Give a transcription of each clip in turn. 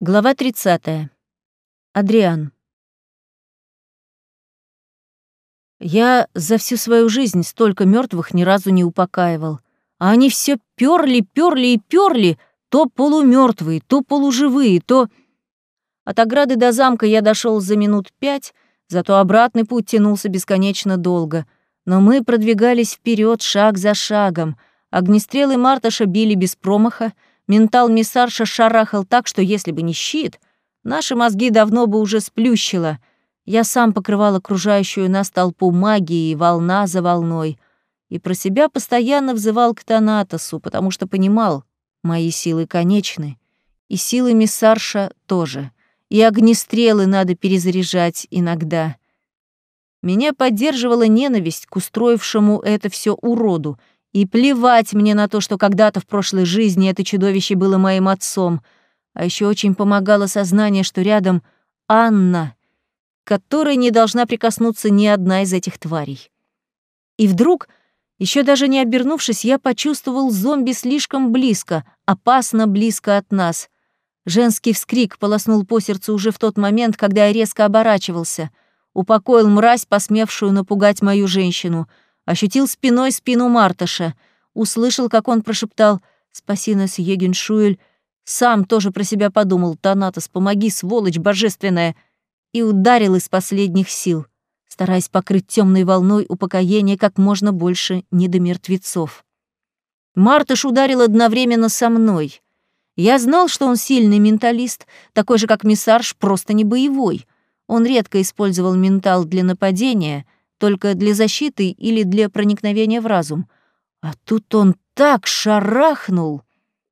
Глава 30. Адриан. Я за всю свою жизнь столько мертвых ни разу не упокаивал. А они все перли, перли и перли, то полумертвые, то полуживые, то... От ограды до замка я дошел за минут пять, зато обратный путь тянулся бесконечно долго. Но мы продвигались вперед шаг за шагом. Огнестрелы Марташа били без промаха, Ментал Миссарша шарахал так, что если бы не щит, наши мозги давно бы уже сплющило. Я сам покрывал окружающую нас толпу магии, волна за волной. И про себя постоянно взывал к Танатосу, потому что понимал, мои силы конечны. И силы Миссарша тоже. И огнестрелы надо перезаряжать иногда. Меня поддерживала ненависть к устроившему это все уроду — и плевать мне на то, что когда-то в прошлой жизни это чудовище было моим отцом. А еще очень помогало сознание, что рядом Анна, которой не должна прикоснуться ни одна из этих тварей. И вдруг, еще даже не обернувшись, я почувствовал зомби слишком близко, опасно близко от нас. Женский вскрик полоснул по сердцу уже в тот момент, когда я резко оборачивался. Упокоил мразь, посмевшую напугать мою женщину — ощутил спиной спину Марташа, услышал, как он прошептал «Спаси нас, Егеншуэль», сам тоже про себя подумал «Танатос, помоги, сволочь божественная!» и ударил из последних сил, стараясь покрыть темной волной упокоения как можно больше недомертвецов. Мартыш ударил одновременно со мной. Я знал, что он сильный менталист, такой же, как Миссарж, просто не боевой. Он редко использовал ментал для нападения — только для защиты или для проникновения в разум. А тут он так шарахнул!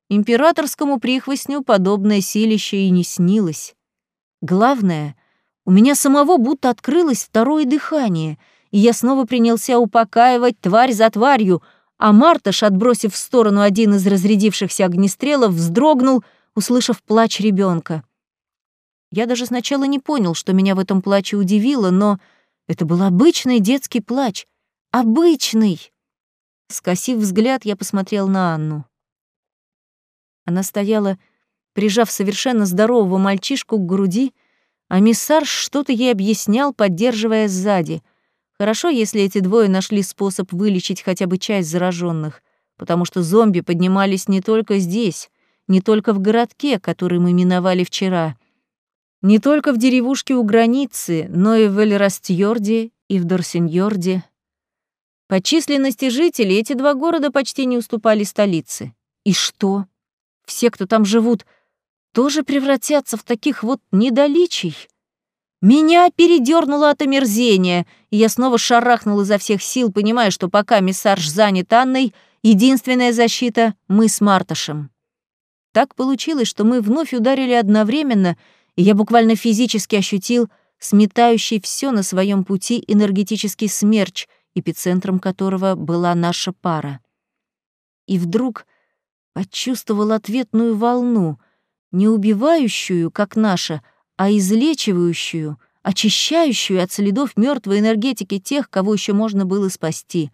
Императорскому прихвостню подобное силище и не снилось. Главное, у меня самого будто открылось второе дыхание, и я снова принялся упокаивать тварь за тварью, а Марташ, отбросив в сторону один из разрядившихся огнестрелов, вздрогнул, услышав плач ребенка. Я даже сначала не понял, что меня в этом плаче удивило, но это был обычный детский плач. Обычный! Скосив взгляд, я посмотрел на Анну. Она стояла, прижав совершенно здорового мальчишку к груди, а миссар что-то ей объяснял, поддерживая сзади. Хорошо, если эти двое нашли способ вылечить хотя бы часть зараженных, потому что зомби поднимались не только здесь, не только в городке, который мы миновали вчера — не только в деревушке у границы, но и в Эльрастьорде и в Дорсиньорде. По численности жителей эти два города почти не уступали столице. И что? Все, кто там живут, тоже превратятся в таких вот недоличий? Меня передернуло от омерзения, и я снова шарахнул изо всех сил, понимая, что пока миссарж занят Анной, единственная защита — мы с Марташем. Так получилось, что мы вновь ударили одновременно — и я буквально физически ощутил сметающий все на своем пути энергетический смерч, эпицентром которого была наша пара. И вдруг почувствовал ответную волну, не убивающую, как наша, а излечивающую, очищающую от следов мертвой энергетики тех, кого еще можно было спасти.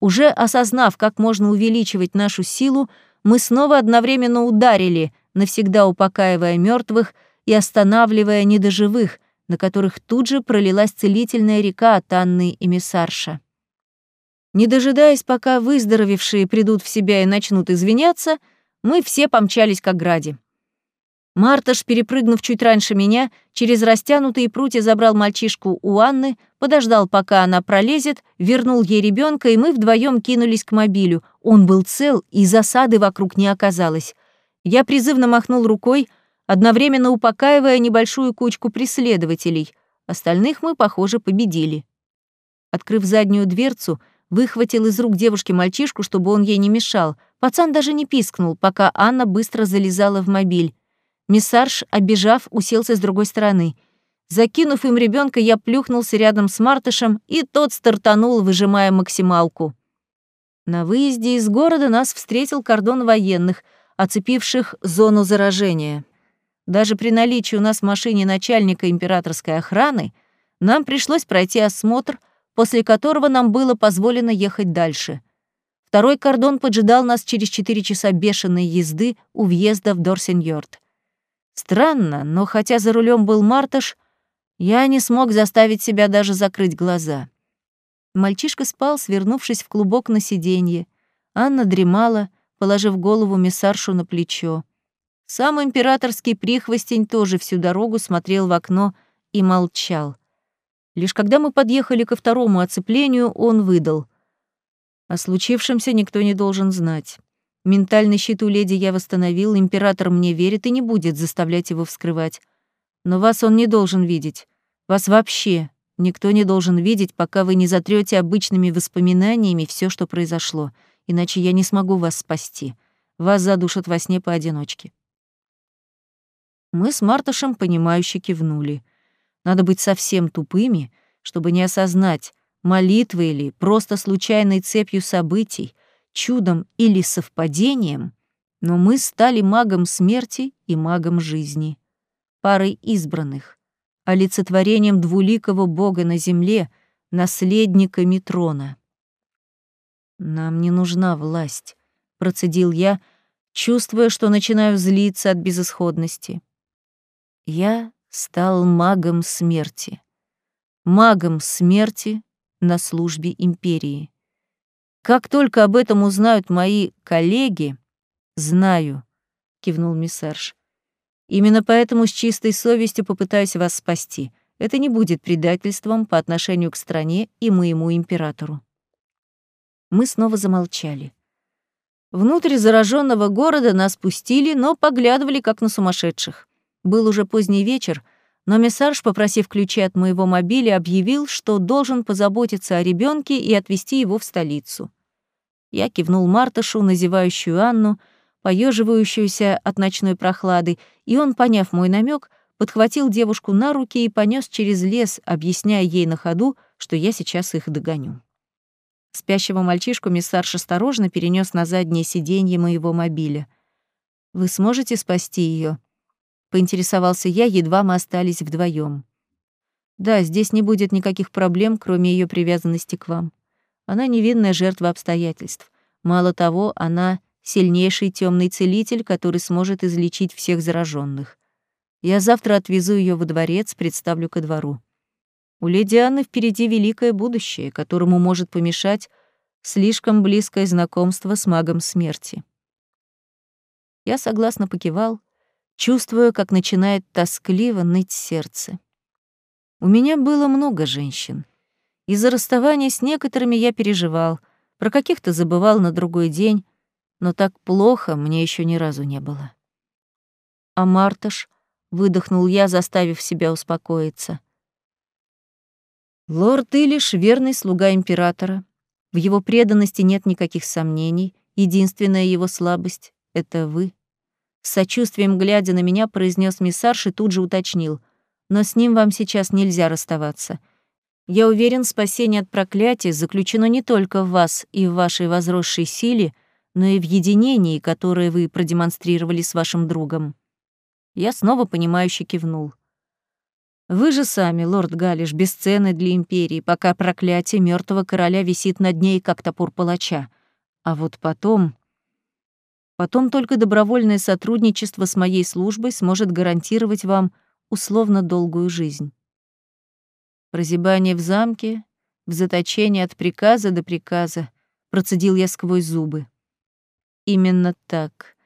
Уже осознав, как можно увеличивать нашу силу, мы снова одновременно ударили, навсегда упокаивая мертвых и останавливая недоживых, на которых тут же пролилась целительная река от Анны и Миссарша. Не дожидаясь, пока выздоровевшие придут в себя и начнут извиняться, мы все помчались к ограде. Марташ, перепрыгнув чуть раньше меня, через растянутые прутья забрал мальчишку у Анны, подождал, пока она пролезет, вернул ей ребенка, и мы вдвоем кинулись к мобилю. Он был цел, и засады вокруг не оказалось. Я призывно махнул рукой, одновременно упокаивая небольшую кучку преследователей. Остальных мы, похоже, победили. Открыв заднюю дверцу, выхватил из рук девушки мальчишку, чтобы он ей не мешал. Пацан даже не пискнул, пока Анна быстро залезала в мобиль. Миссарж, обежав, уселся с другой стороны. Закинув им ребенка, я плюхнулся рядом с Мартышем, и тот стартанул, выжимая максималку. На выезде из города нас встретил кордон военных, оцепивших зону заражения. Даже при наличии у нас в машине начальника императорской охраны нам пришлось пройти осмотр, после которого нам было позволено ехать дальше. Второй кордон поджидал нас через 4 часа бешеной езды у въезда в Дорсеньорд. Странно, но хотя за рулем был Мартыш, я не смог заставить себя даже закрыть глаза. Мальчишка спал, свернувшись в клубок на сиденье. Анна дремала, положив голову миссаршу на плечо. Сам императорский прихвостень тоже всю дорогу смотрел в окно и молчал. Лишь когда мы подъехали ко второму оцеплению, он выдал. О случившемся никто не должен знать. Ментальный щит у леди я восстановил, император мне верит и не будет заставлять его вскрывать. Но вас он не должен видеть. Вас вообще никто не должен видеть, пока вы не затрете обычными воспоминаниями все, что произошло, иначе я не смогу вас спасти. Вас задушат во сне поодиночке. Мы с Мартышем понимающе кивнули. Надо быть совсем тупыми, чтобы не осознать, молитвы или просто случайной цепью событий — чудом или совпадением, но мы стали магом смерти и магом жизни, парой избранных, олицетворением двуликого бога на земле, наследниками трона. «Нам не нужна власть», — процедил я, чувствуя, что начинаю злиться от безысходности. Я стал магом смерти. Магом смерти на службе империи. Как только об этом узнают мои коллеги, знаю, кивнул миссарж. Именно поэтому с чистой совестью попытаюсь вас спасти. Это не будет предательством по отношению к стране и моему императору. Мы снова замолчали. Внутрь зараженного города нас пустили, но поглядывали как на сумасшедших. Был уже поздний вечер, но миссарж, попросив ключи от моего мобиля, объявил, что должен позаботиться о ребенке и отвезти его в столицу. Я кивнул Мартышу, называющую Анну, поеживающуюся от ночной прохлады, и он, поняв мой намек, подхватил девушку на руки и понес через лес, объясняя ей на ходу, что я сейчас их догоню. Спящего мальчишку миссарш осторожно перенес на заднее сиденье моего мобиля. «Вы сможете спасти ее? Поинтересовался я, едва мы остались вдвоем. «Да, здесь не будет никаких проблем, кроме ее привязанности к вам. Она невинная жертва обстоятельств. Мало того, она сильнейший темный целитель, который сможет излечить всех зараженных. Я завтра отвезу ее во дворец, представлю ко двору. У леди Анны впереди великое будущее, которому может помешать слишком близкое знакомство с магом смерти. Я согласно покивал, чувствуя, как начинает тоскливо ныть сердце. У меня было много женщин — из-за расставания с некоторыми я переживал, про каких-то забывал на другой день, но так плохо мне еще ни разу не было. А Марташ, выдохнул я, заставив себя успокоиться. Лорд Илиш — верный слуга императора. В его преданности нет никаких сомнений. Единственная его слабость — это вы. С сочувствием глядя на меня, произнес миссарш и тут же уточнил. Но с ним вам сейчас нельзя расставаться — я уверен, спасение от проклятия заключено не только в вас и в вашей возросшей силе, но и в единении, которое вы продемонстрировали с вашим другом. Я снова понимающе кивнул. Вы же сами, лорд Галиш, бесценны для империи, пока проклятие мертвого короля висит над ней, как топор палача. А вот потом... Потом только добровольное сотрудничество с моей службой сможет гарантировать вам условно долгую жизнь. Прозябание в замке, в заточении от приказа до приказа, процедил я сквозь зубы. Именно так.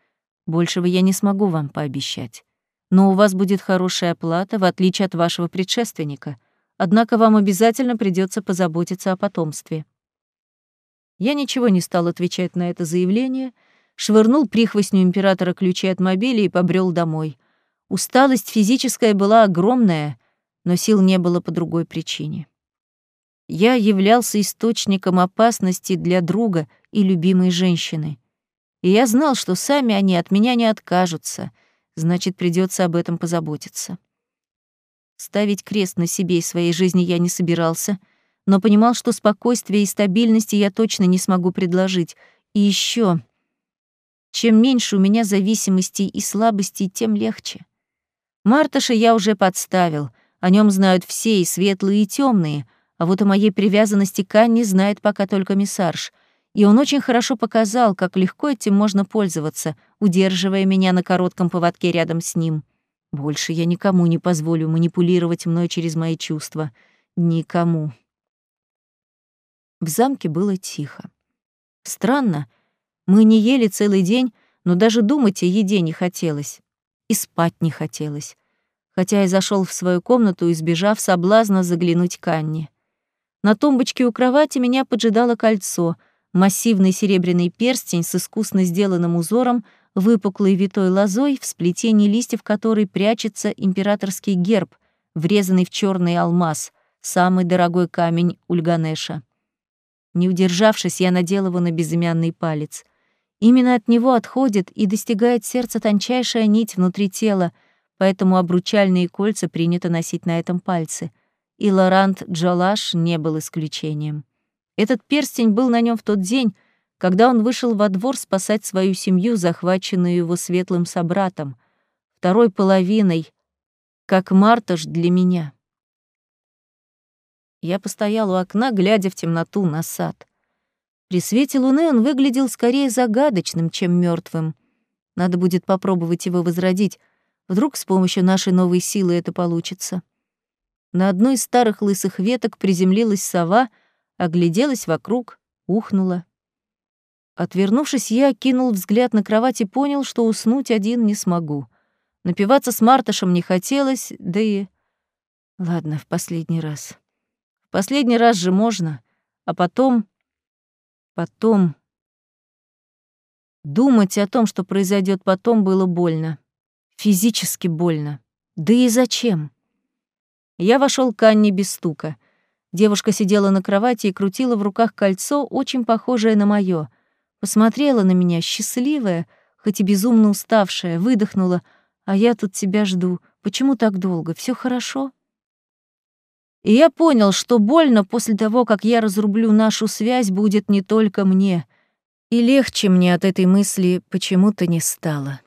Большего я не смогу вам пообещать. Но у вас будет хорошая оплата, в отличие от вашего предшественника. Однако вам обязательно придется позаботиться о потомстве. Я ничего не стал отвечать на это заявление, швырнул прихвостню императора ключи от мобиля и побрел домой. Усталость физическая была огромная, но сил не было по другой причине. Я являлся источником опасности для друга и любимой женщины. И я знал, что сами они от меня не откажутся, значит, придется об этом позаботиться. Ставить крест на себе и своей жизни я не собирался, но понимал, что спокойствие и стабильности я точно не смогу предложить. И еще, чем меньше у меня зависимостей и слабостей, тем легче. Марташа я уже подставил — о нем знают все, и светлые, и темные, а вот о моей привязанности к Анне знает пока только миссарж. И он очень хорошо показал, как легко этим можно пользоваться, удерживая меня на коротком поводке рядом с ним. Больше я никому не позволю манипулировать мной через мои чувства. Никому. В замке было тихо. Странно, мы не ели целый день, но даже думать о еде не хотелось. И спать не хотелось. Хотя я зашел в свою комнату, избежав соблазна заглянуть к Анне. На тумбочке у кровати меня поджидало кольцо, массивный серебряный перстень с искусно сделанным узором, выпуклой витой лозой, в сплетении листьев которой прячется императорский герб, врезанный в черный алмаз, самый дорогой камень Ульганеша. Не удержавшись, я надел его на безымянный палец. Именно от него отходит и достигает сердца тончайшая нить внутри тела, поэтому обручальные кольца принято носить на этом пальце. И Лорант Джалаш не был исключением. Этот перстень был на нем в тот день, когда он вышел во двор спасать свою семью, захваченную его светлым собратом, второй половиной, как Марташ для меня. Я постоял у окна, глядя в темноту на сад. При свете луны он выглядел скорее загадочным, чем мертвым. Надо будет попробовать его возродить. Вдруг с помощью нашей новой силы это получится. На одной из старых лысых веток приземлилась сова, огляделась вокруг, ухнула. Отвернувшись, я кинул взгляд на кровать и понял, что уснуть один не смогу. Напиваться с Мартышем не хотелось, да и... Ладно, в последний раз. Последний раз же можно, а потом... Потом... Думать о том, что произойдет потом, было больно. Физически больно. Да и зачем? Я вошел к Анне без стука. Девушка сидела на кровати и крутила в руках кольцо, очень похожее на моё. Посмотрела на меня, счастливая, хоть и безумно уставшая, выдохнула. «А я тут тебя жду. Почему так долго? Все хорошо?» И я понял, что больно после того, как я разрублю нашу связь, будет не только мне. И легче мне от этой мысли почему-то не стало.